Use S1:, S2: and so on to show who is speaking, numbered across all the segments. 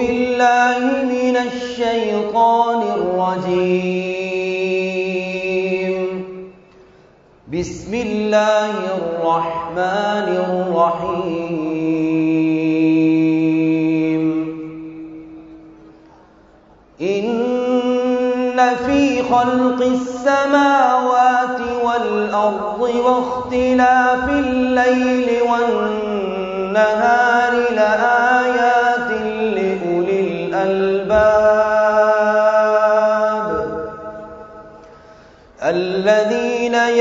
S1: بالله من الشيطان الرجيم. بسم الله الرحمن الرحيم إن في خلق السماوات والأرض واختلاف الليل والنهار لآيات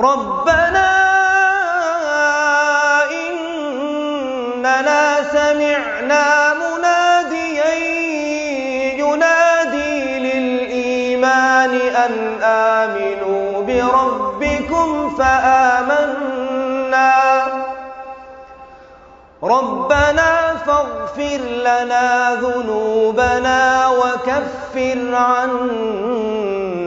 S1: ربنا إننا سمعنا مناديا ينادي للإيمان أن آمنوا بربكم فآمنا. ربنا فاغفر لنا ذنوبنا وكفر عنا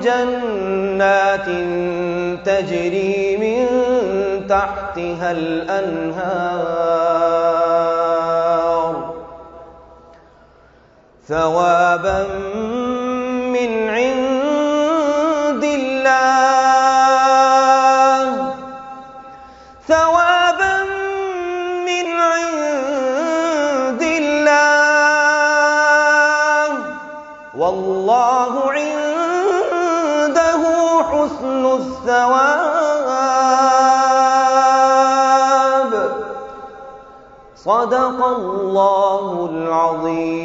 S1: جنات تجري من تحتها الأنهار ثوابا من عند الله. ثوابا والله عنده حسن الثواب. صدق الله العظيم.